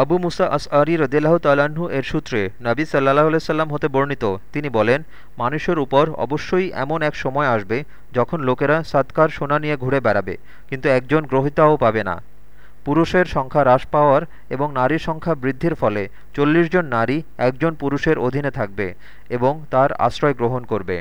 আবু মুসা আস আরি রদিল্লাহ তালাহু এর সূত্রে নাবী সাল্লাহ সাল্লাম হতে বর্ণিত। তিনি বলেন, মানুষের উপর অবশ্যই এমন এক সময় আসবে যখন লোকেরা সাতকার সোনা নিয়ে ঘুরে বেড়াবে, কিন্তু একজন গ্রহিতাও পাবে না। পুরুষের সংখ্যা হ্রাস পাওয়ার এবং নারীর সংখ্যা বৃদ্ধির ফলে চল্লিশ জন নারী একজন পুরুষের অধীনে থাকবে এবং তার আশ্রয় গ্রহণ করবে।